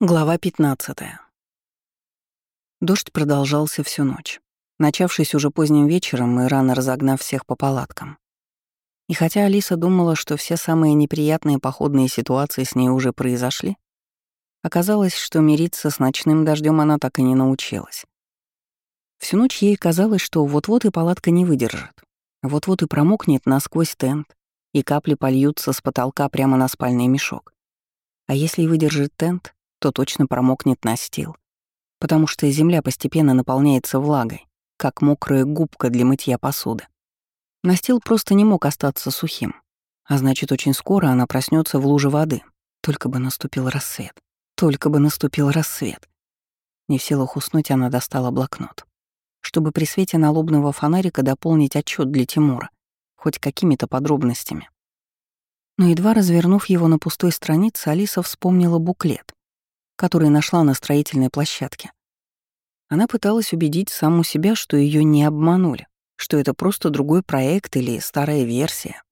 Глава 15. Дождь продолжался всю ночь, начавшись уже поздним вечером и рано разогнав всех по палаткам. И хотя Алиса думала, что все самые неприятные походные ситуации с ней уже произошли, оказалось, что мириться с ночным дождем она так и не научилась. Всю ночь ей казалось, что вот-вот и палатка не выдержит, вот-вот и промокнет насквозь тент, и капли польются с потолка прямо на спальный мешок. А если выдержит тент, то точно промокнет настил. Потому что земля постепенно наполняется влагой, как мокрая губка для мытья посуды. Настил просто не мог остаться сухим. А значит, очень скоро она проснется в луже воды. Только бы наступил рассвет. Только бы наступил рассвет. Не в силах уснуть, она достала блокнот. Чтобы при свете налобного фонарика дополнить отчет для Тимура, хоть какими-то подробностями. Но едва развернув его на пустой странице, Алиса вспомнила буклет, который нашла на строительной площадке. Она пыталась убедить саму себя, что ее не обманули, что это просто другой проект или старая версия.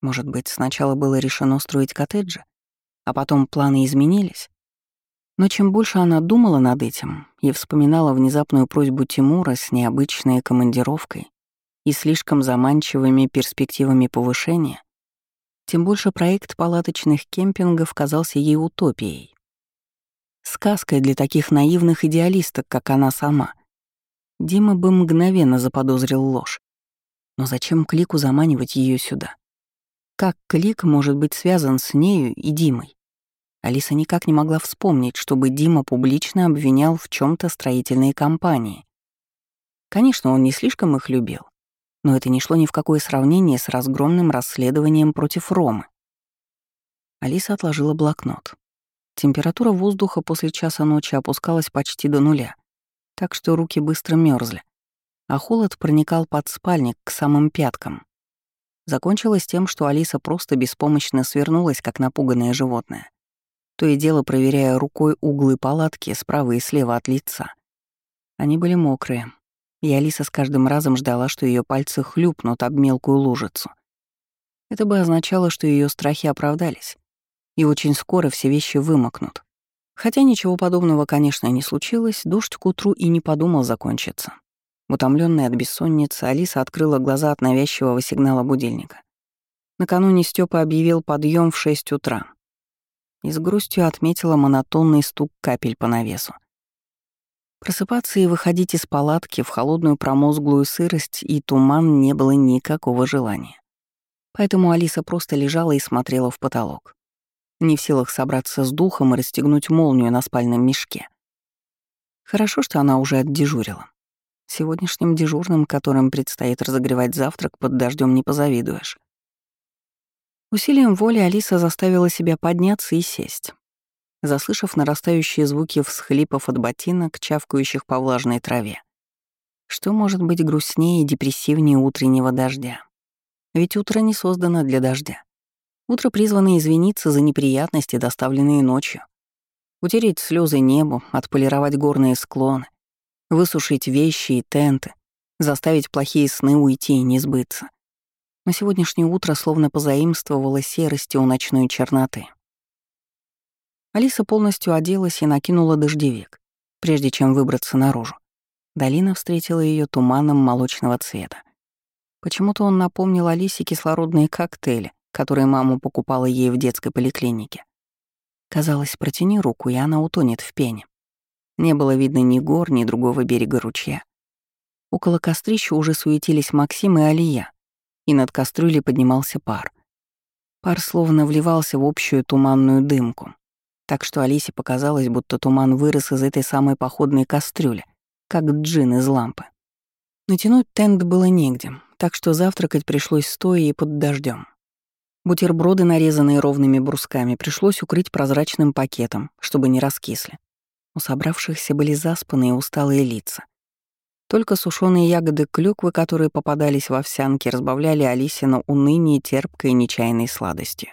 Может быть, сначала было решено строить коттеджи, а потом планы изменились? Но чем больше она думала над этим и вспоминала внезапную просьбу Тимура с необычной командировкой и слишком заманчивыми перспективами повышения, тем больше проект палаточных кемпингов казался ей утопией. Сказкой для таких наивных идеалисток, как она сама. Дима бы мгновенно заподозрил ложь. Но зачем Клику заманивать ее сюда? Как Клик может быть связан с нею и Димой? Алиса никак не могла вспомнить, чтобы Дима публично обвинял в чем то строительные компании. Конечно, он не слишком их любил, но это не шло ни в какое сравнение с разгромным расследованием против Ромы. Алиса отложила блокнот. Температура воздуха после часа ночи опускалась почти до нуля, так что руки быстро мерзли, а холод проникал под спальник к самым пяткам. Закончилось тем, что Алиса просто беспомощно свернулась, как напуганное животное, то и дело проверяя рукой углы палатки справа и слева от лица. Они были мокрые, и Алиса с каждым разом ждала, что ее пальцы хлюпнут об мелкую лужицу. Это бы означало, что ее страхи оправдались, и очень скоро все вещи вымокнут. Хотя ничего подобного, конечно, не случилось, дождь к утру и не подумал закончиться. Утомленная от бессонницы, Алиса открыла глаза от навязчивого сигнала будильника. Накануне Степа объявил подъем в 6 утра. И с грустью отметила монотонный стук капель по навесу. Просыпаться и выходить из палатки в холодную промозглую сырость и туман не было никакого желания. Поэтому Алиса просто лежала и смотрела в потолок не в силах собраться с духом и расстегнуть молнию на спальном мешке. Хорошо, что она уже отдежурила. Сегодняшним дежурным, которым предстоит разогревать завтрак, под дождем не позавидуешь. Усилием воли Алиса заставила себя подняться и сесть. Заслышав нарастающие звуки всхлипов от ботинок, чавкающих по влажной траве. Что может быть грустнее и депрессивнее утреннего дождя? Ведь утро не создано для дождя. Утро призвано извиниться за неприятности, доставленные ночью. Утереть слезы небу, отполировать горные склоны, высушить вещи и тенты, заставить плохие сны уйти и не сбыться. Но сегодняшнее утро словно позаимствовало серости у ночной черноты. Алиса полностью оделась и накинула дождевик, прежде чем выбраться наружу. Долина встретила ее туманом молочного цвета. Почему-то он напомнил Алисе кислородные коктейли, которые мама покупала ей в детской поликлинике. Казалось, протяни руку, и она утонет в пене. Не было видно ни гор, ни другого берега ручья. Около кострища уже суетились Максим и Алия, и над кастрюлей поднимался пар. Пар словно вливался в общую туманную дымку, так что Алисе показалось, будто туман вырос из этой самой походной кастрюли, как джин из лампы. Натянуть тент было негде, так что завтракать пришлось стоя и под дождем. Бутерброды, нарезанные ровными брусками, пришлось укрыть прозрачным пакетом, чтобы не раскисли. У собравшихся были заспанные усталые лица. Только сушеные ягоды клюквы, которые попадались в овсянке, разбавляли Алисину уныние терпкой нечаянной сладостью.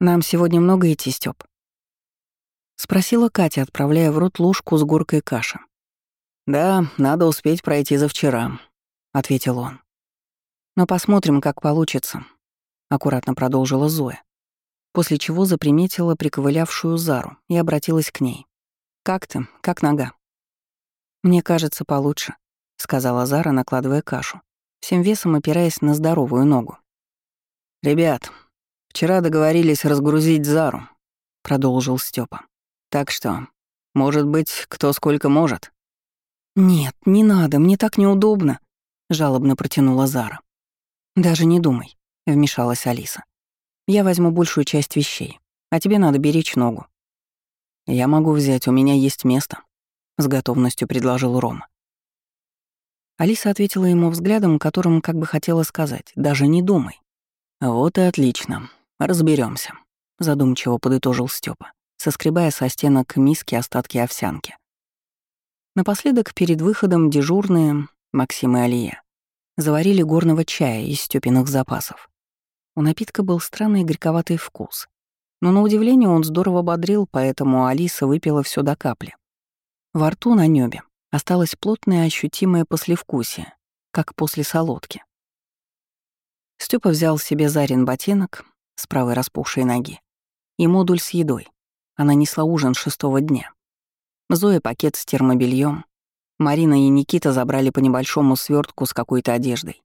«Нам сегодня много идти, Стёп?» — спросила Катя, отправляя в рот ложку с горкой каши. «Да, надо успеть пройти за вчера», — ответил он. «Но посмотрим, как получится. — аккуратно продолжила Зоя. после чего заприметила приковылявшую Зару и обратилась к ней. «Как ты? Как нога?» «Мне кажется, получше», — сказала Зара, накладывая кашу, всем весом опираясь на здоровую ногу. «Ребят, вчера договорились разгрузить Зару», — продолжил Степа. «Так что, может быть, кто сколько может?» «Нет, не надо, мне так неудобно», — жалобно протянула Зара. «Даже не думай», — вмешалась Алиса. «Я возьму большую часть вещей, а тебе надо беречь ногу». «Я могу взять, у меня есть место», — с готовностью предложил Рома. Алиса ответила ему взглядом, которым как бы хотела сказать «даже не думай». «Вот и отлично, разберемся, задумчиво подытожил Степа, соскребая со стенок миски остатки овсянки. Напоследок, перед выходом дежурные, Максим и Алия, заварили горного чая из Стёпиных запасов. У напитка был странный горьковатый вкус. Но на удивление он здорово бодрил, поэтому Алиса выпила все до капли. Во рту на небе осталось плотное ощутимое послевкусие, как после солодки. Степа взял себе Зарин ботинок с правой распухшей ноги и модуль с едой. Она несла ужин шестого дня. Зоя пакет с термобельем, Марина и Никита забрали по небольшому свертку с какой-то одеждой.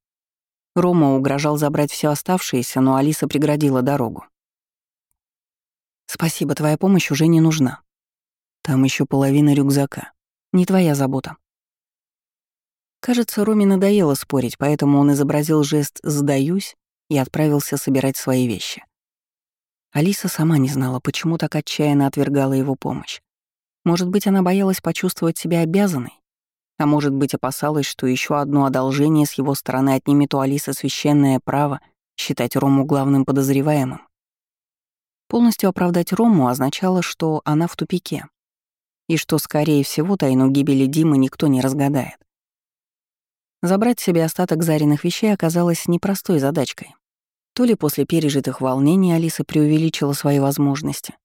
Рома угрожал забрать все оставшееся, но Алиса преградила дорогу. «Спасибо, твоя помощь уже не нужна. Там еще половина рюкзака. Не твоя забота». Кажется, Роме надоело спорить, поэтому он изобразил жест «сдаюсь» и отправился собирать свои вещи. Алиса сама не знала, почему так отчаянно отвергала его помощь. Может быть, она боялась почувствовать себя обязанной? А может быть, опасалась, что еще одно одолжение с его стороны отнимет у Алисы священное право считать Рому главным подозреваемым. Полностью оправдать Рому означало, что она в тупике, и что, скорее всего, тайну гибели Димы никто не разгадает. Забрать себе остаток заренных вещей оказалось непростой задачкой. То ли после пережитых волнений Алиса преувеличила свои возможности,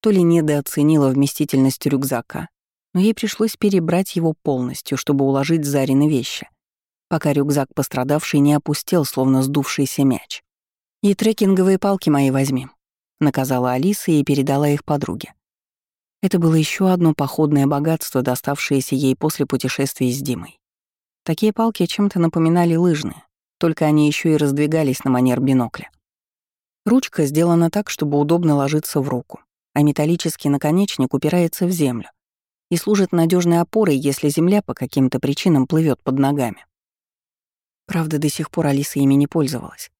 то ли недооценила вместительность рюкзака, но ей пришлось перебрать его полностью, чтобы уложить Зарины вещи, пока рюкзак пострадавший не опустел, словно сдувшийся мяч. «И трекинговые палки мои возьми», — наказала Алиса и передала их подруге. Это было еще одно походное богатство, доставшееся ей после путешествий с Димой. Такие палки чем-то напоминали лыжные, только они еще и раздвигались на манер бинокля. Ручка сделана так, чтобы удобно ложиться в руку, а металлический наконечник упирается в землю, и служит надежной опорой, если земля по каким-то причинам плывет под ногами. Правда, до сих пор Алиса ими не пользовалась,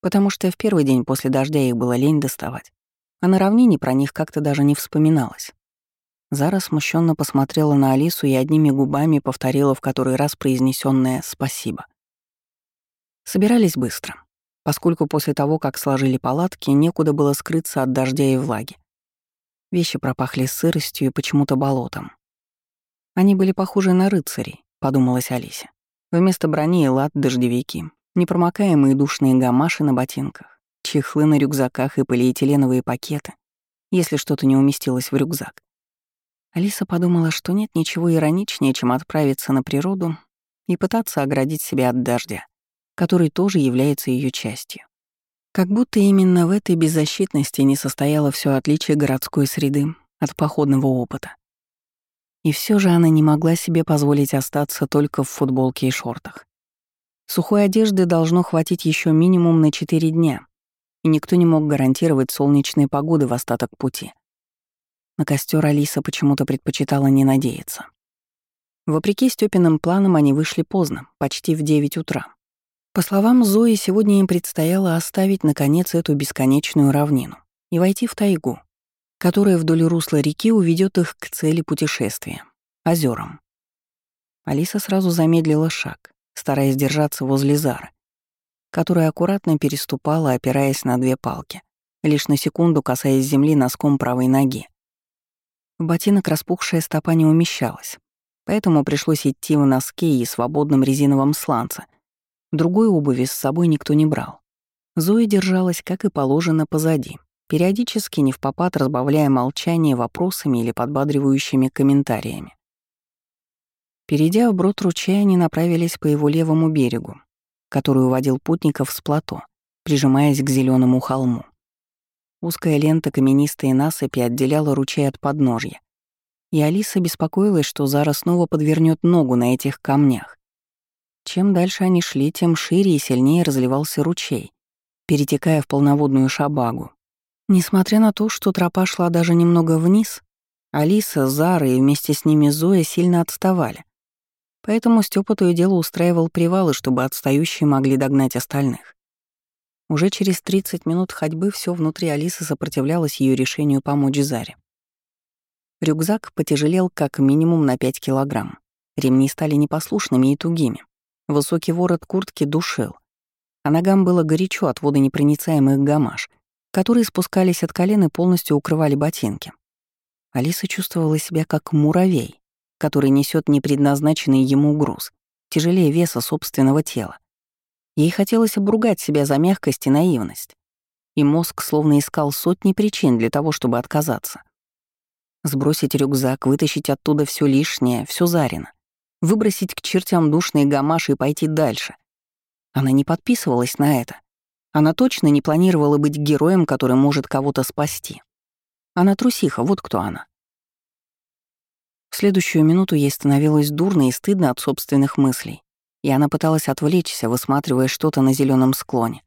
потому что в первый день после дождя их было лень доставать, а на равнине про них как-то даже не вспоминалось. Зара смущенно посмотрела на Алису и одними губами повторила в который раз произнесенное «спасибо». Собирались быстро, поскольку после того, как сложили палатки, некуда было скрыться от дождя и влаги. Вещи пропахли сыростью и почему-то болотом. Они были похожи на рыцарей, подумалась Алисе. Вместо брони и лад дождевики, непромокаемые душные гамаши на ботинках, чехлы на рюкзаках и полиэтиленовые пакеты, если что-то не уместилось в рюкзак. Алиса подумала, что нет ничего ироничнее, чем отправиться на природу и пытаться оградить себя от дождя, который тоже является ее частью. Как будто именно в этой беззащитности не состояло все отличие городской среды от походного опыта. И все же она не могла себе позволить остаться только в футболке и шортах. Сухой одежды должно хватить еще минимум на 4 дня, и никто не мог гарантировать солнечные погоды в остаток пути. На костер Алиса почему-то предпочитала не надеяться. Вопреки Стёпиным планам они вышли поздно, почти в 9 утра. По словам Зои, сегодня им предстояло оставить, наконец, эту бесконечную равнину и войти в тайгу, которая вдоль русла реки уведет их к цели путешествия — озерам. Алиса сразу замедлила шаг, стараясь держаться возле Зары, которая аккуратно переступала, опираясь на две палки, лишь на секунду касаясь земли носком правой ноги. В ботинок распухшая стопа не умещалась, поэтому пришлось идти в носке и свободном резиновом сланце, Другой обуви с собой никто не брал. Зоя держалась, как и положено, позади, периодически не в попад разбавляя молчание вопросами или подбадривающими комментариями. Перейдя в брод ручья, они направились по его левому берегу, который уводил путников с плато, прижимаясь к зеленому холму. Узкая лента каменистой насыпи отделяла ручей от подножья. И Алиса беспокоилась, что Зара снова подвернет ногу на этих камнях. Чем дальше они шли, тем шире и сильнее разливался ручей, перетекая в полноводную шабагу. Несмотря на то, что тропа шла даже немного вниз, Алиса, Зара и вместе с ними Зоя сильно отставали. Поэтому Степа то и дело устраивал привалы, чтобы отстающие могли догнать остальных. Уже через 30 минут ходьбы все внутри Алисы сопротивлялось ее решению помочь Заре. Рюкзак потяжелел как минимум на 5 килограмм. Ремни стали непослушными и тугими. Высокий ворот куртки душил. А ногам было горячо от водонепроницаемых гамаш, которые спускались от колен и полностью укрывали ботинки. Алиса чувствовала себя как муравей, который несет непредназначенный ему груз, тяжелее веса собственного тела. Ей хотелось обругать себя за мягкость и наивность. И мозг словно искал сотни причин для того, чтобы отказаться. Сбросить рюкзак, вытащить оттуда все лишнее, все зарено. Выбросить к чертям душные гамаши и пойти дальше. Она не подписывалась на это. Она точно не планировала быть героем, который может кого-то спасти. Она трусиха, вот кто она. В следующую минуту ей становилось дурно и стыдно от собственных мыслей, и она пыталась отвлечься, высматривая что-то на зеленом склоне.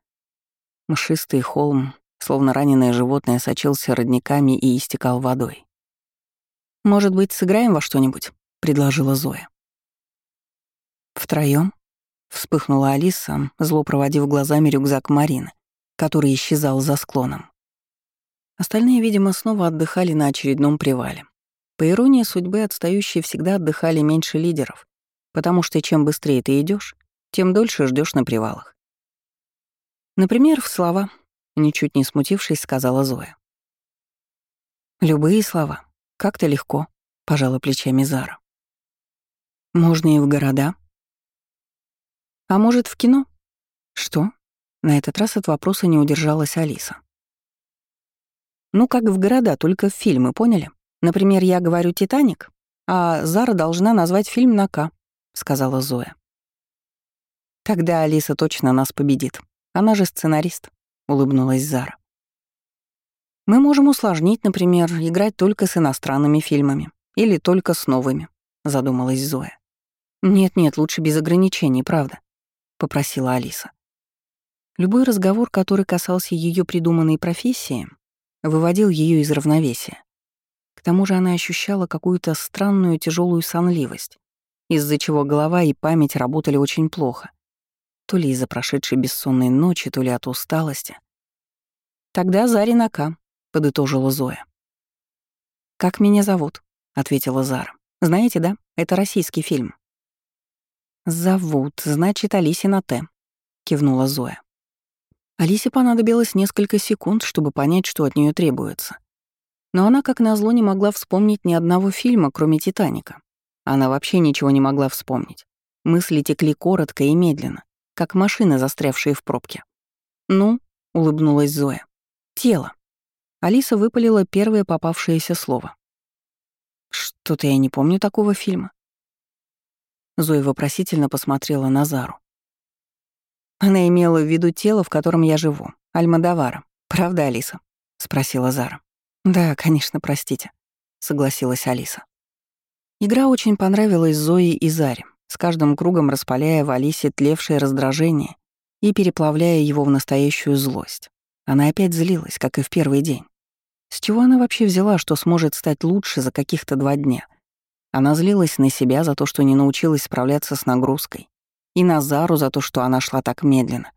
Мшистый холм, словно раненое животное, сочился родниками и истекал водой. «Может быть, сыграем во что-нибудь?» — предложила Зоя. Втроем? вспыхнула Алиса, зло проводив глазами рюкзак Марины, который исчезал за склоном. Остальные, видимо, снова отдыхали на очередном привале. По иронии судьбы, отстающие всегда отдыхали меньше лидеров, потому что чем быстрее ты идешь, тем дольше ждешь на привалах. Например, в слова, ничуть не смутившись, сказала Зоя. «Любые слова. Как-то легко», — пожала плечами Зара. «Можно и в города». «А может, в кино?» «Что?» На этот раз от вопроса не удержалась Алиса. Ну, как в города, только в фильмы, поняли? Например, я говорю «Титаник», а Зара должна назвать фильм на «К», — сказала Зоя. Тогда Алиса точно нас победит. Она же сценарист, — улыбнулась Зара. Мы можем усложнить, например, играть только с иностранными фильмами или только с новыми, — задумалась Зоя. Нет-нет, лучше без ограничений, правда, — попросила Алиса. Любой разговор, который касался ее придуманной профессии, выводил ее из равновесия. К тому же она ощущала какую-то странную тяжелую сонливость, из-за чего голова и память работали очень плохо. То ли из-за прошедшей бессонной ночи, то ли от усталости. «Тогда Зарина К», — подытожила Зоя. «Как меня зовут?» — ответила Зара. «Знаете, да? Это российский фильм». «Зовут, значит, Алисина Т», — кивнула Зоя. Алисе понадобилось несколько секунд, чтобы понять, что от нее требуется. Но она, как назло, не могла вспомнить ни одного фильма, кроме «Титаника». Она вообще ничего не могла вспомнить. Мысли текли коротко и медленно, как машины, застрявшие в пробке. «Ну», — улыбнулась Зоя, — «тело». Алиса выпалила первое попавшееся слово. «Что-то я не помню такого фильма». Зоя вопросительно посмотрела на Зару. Она имела в виду тело, в котором я живу, Альмадавара. Правда, Алиса? спросила Зара. Да, конечно, простите, согласилась Алиса. Игра очень понравилась Зои и Заре, с каждым кругом распаляя в Алисе тлевшее раздражение и переплавляя его в настоящую злость. Она опять злилась, как и в первый день. С чего она вообще взяла, что сможет стать лучше за каких-то два дня? Она злилась на себя за то, что не научилась справляться с нагрузкой, и Назару за то, что она шла так медленно,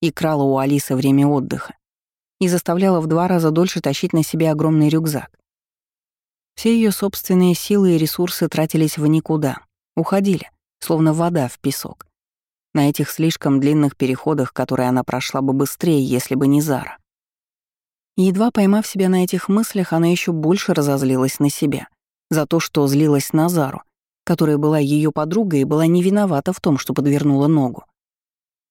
и крала у Алисы время отдыха, и заставляла в два раза дольше тащить на себе огромный рюкзак. Все ее собственные силы и ресурсы тратились в никуда, уходили, словно вода в песок. На этих слишком длинных переходах, которые она прошла бы быстрее, если бы не Зара. едва поймав себя на этих мыслях, она еще больше разозлилась на себя за то, что злилась на Зару, которая была ее подругой и была не виновата в том, что подвернула ногу.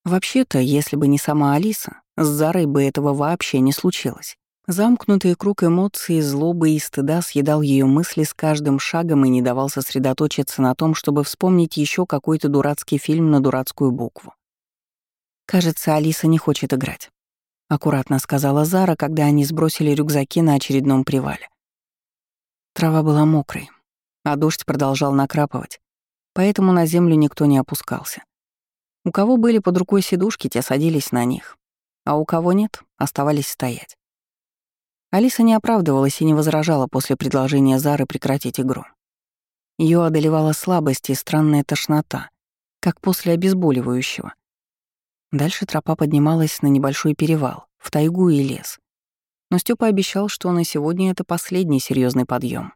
Вообще-то, если бы не сама Алиса, с Зарой бы этого вообще не случилось. Замкнутый круг эмоций, злобы и стыда съедал ее мысли с каждым шагом и не давал сосредоточиться на том, чтобы вспомнить еще какой-то дурацкий фильм на дурацкую букву. Кажется, Алиса не хочет играть. аккуратно сказала Зара, когда они сбросили рюкзаки на очередном привале. Трава была мокрой, а дождь продолжал накрапывать, поэтому на землю никто не опускался. У кого были под рукой сидушки, те садились на них, а у кого нет, оставались стоять. Алиса не оправдывалась и не возражала после предложения Зары прекратить игру. Ее одолевала слабость и странная тошнота, как после обезболивающего. Дальше тропа поднималась на небольшой перевал, в тайгу и лес. Но Степа обещал, что на сегодня это последний серьезный подъем.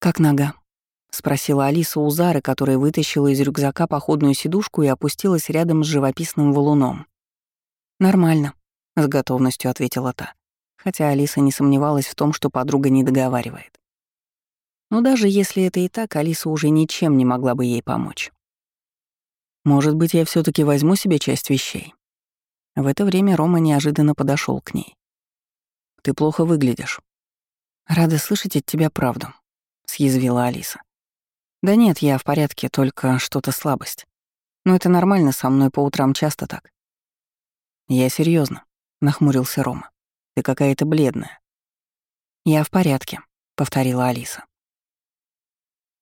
«Как нога?» — спросила Алиса у Зары, которая вытащила из рюкзака походную сидушку и опустилась рядом с живописным валуном. «Нормально», — с готовностью ответила та, хотя Алиса не сомневалась в том, что подруга не договаривает. Но даже если это и так, Алиса уже ничем не могла бы ей помочь. Может быть, я все таки возьму себе часть вещей. В это время Рома неожиданно подошел к ней. Ты плохо выглядишь. Рада слышать от тебя правду, съязвила Алиса. Да нет, я в порядке, только что-то слабость. Но это нормально, со мной по утрам часто так. Я серьезно, нахмурился Рома. Ты какая-то бледная. Я в порядке, повторила Алиса.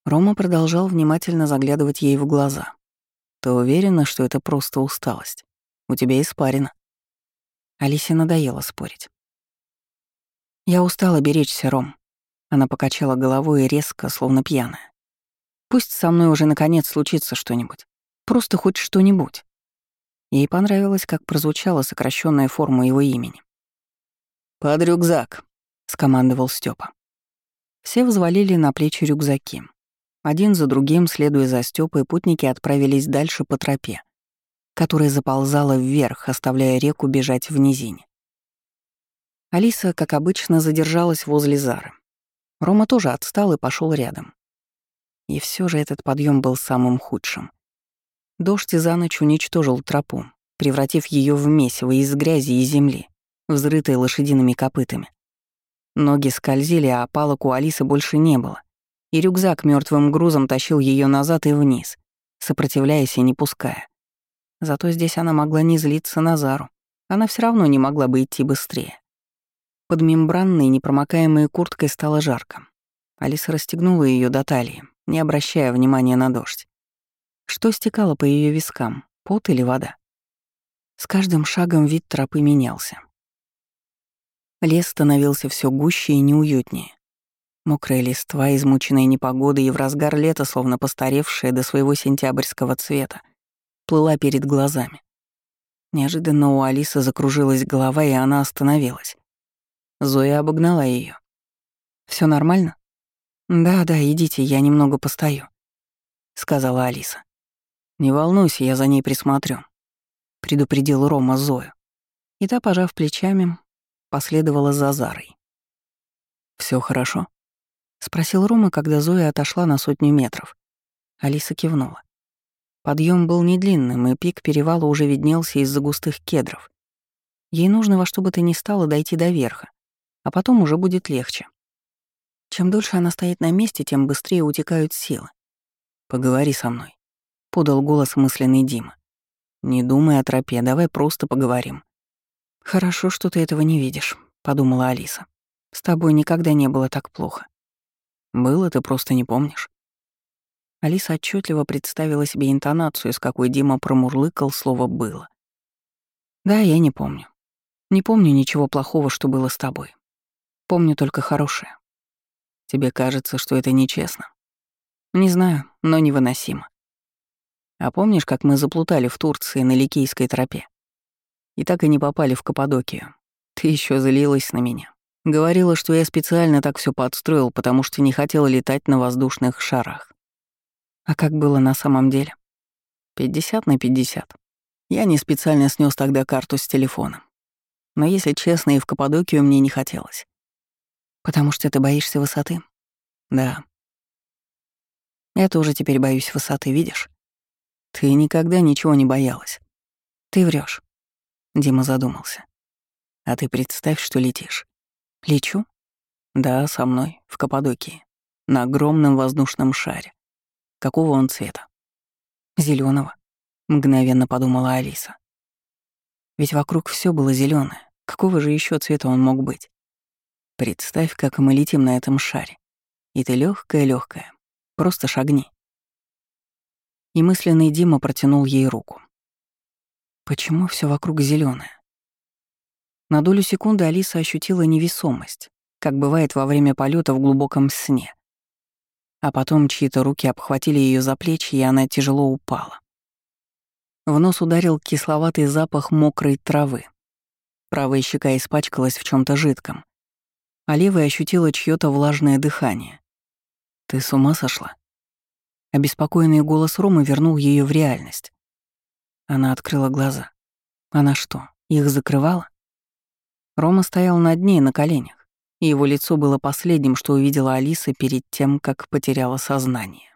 Рома продолжал внимательно заглядывать ей в глаза. Ты уверена, что это просто усталость? У тебя испарина. Алисе надоело спорить. Я устала беречься, Ром. Она покачала головой и резко, словно пьяная. Пусть со мной уже наконец случится что-нибудь. Просто хоть что-нибудь. Ей понравилось, как прозвучала сокращенная форма его имени. «Под рюкзак», — скомандовал Степа. Все взвалили на плечи рюкзаки. Один за другим, следуя за Стёпой, путники отправились дальше по тропе, которая заползала вверх, оставляя реку бежать в низине. Алиса, как обычно, задержалась возле Зары. Рома тоже отстал и пошел рядом. И все же этот подъем был самым худшим. Дождь за ночь уничтожил тропу, превратив ее в месиво из грязи и земли, взрытой лошадиными копытами. Ноги скользили, а палок у Алисы больше не было и рюкзак мертвым грузом тащил ее назад и вниз, сопротивляясь и не пуская. Зато здесь она могла не злиться на Зару. Она все равно не могла бы идти быстрее. Под мембранной непромокаемой курткой стало жарко. Алиса расстегнула ее до талии, не обращая внимания на дождь. Что стекало по ее вискам, пот или вода? С каждым шагом вид тропы менялся. Лес становился все гуще и неуютнее. Мокрая листва, измученная непогодой и в разгар лета, словно постаревшая до своего сентябрьского цвета, плыла перед глазами. Неожиданно у Алисы закружилась голова, и она остановилась. Зоя обогнала ее. Все нормально?» «Да, да, идите, я немного постою», — сказала Алиса. «Не волнуйся, я за ней присмотрю», — предупредил Рома Зою. И та, пожав плечами, последовала за Зарой. Все хорошо?» — спросил Рома, когда Зоя отошла на сотню метров. Алиса кивнула. Подъем был недлинным, и пик перевала уже виднелся из-за густых кедров. Ей нужно во что бы то ни стало дойти до верха, а потом уже будет легче. Чем дольше она стоит на месте, тем быстрее утекают силы. «Поговори со мной», — подал голос мысленный Дима. «Не думай о тропе, давай просто поговорим». «Хорошо, что ты этого не видишь», — подумала Алиса. «С тобой никогда не было так плохо. Было, ты просто не помнишь. Алиса отчетливо представила себе интонацию, с какой Дима промурлыкал слово «было». Да, я не помню. Не помню ничего плохого, что было с тобой. Помню только хорошее. Тебе кажется, что это нечестно? Не знаю, но невыносимо. А помнишь, как мы заплутали в Турции на Ликийской тропе? И так и не попали в Каппадокию. Ты еще злилась на меня. Говорила, что я специально так все подстроил, потому что не хотела летать на воздушных шарах. А как было на самом деле? 50 на 50. Я не специально снес тогда карту с телефона. Но, если честно, и в Каппадокию мне не хотелось. Потому что ты боишься высоты? Да. Я тоже теперь боюсь высоты, видишь? Ты никогда ничего не боялась. Ты врешь. Дима задумался. А ты представь, что летишь. Лечу? Да, со мной, в Каппадокии, на огромном воздушном шаре. Какого он цвета? Зеленого, мгновенно подумала Алиса. Ведь вокруг все было зеленое. Какого же еще цвета он мог быть? Представь, как мы летим на этом шаре. И ты легкая, легкая. Просто шагни. И мысленный Дима протянул ей руку. Почему все вокруг зеленое? На долю секунды Алиса ощутила невесомость, как бывает во время полета в глубоком сне. А потом чьи-то руки обхватили ее за плечи, и она тяжело упала. В нос ударил кисловатый запах мокрой травы. Правая щека испачкалась в чем то жидком, а левая ощутила чье то влажное дыхание. «Ты с ума сошла?» Обеспокоенный голос Ромы вернул ее в реальность. Она открыла глаза. Она что, их закрывала? Рома стоял над ней на коленях, и его лицо было последним, что увидела Алиса перед тем, как потеряла сознание.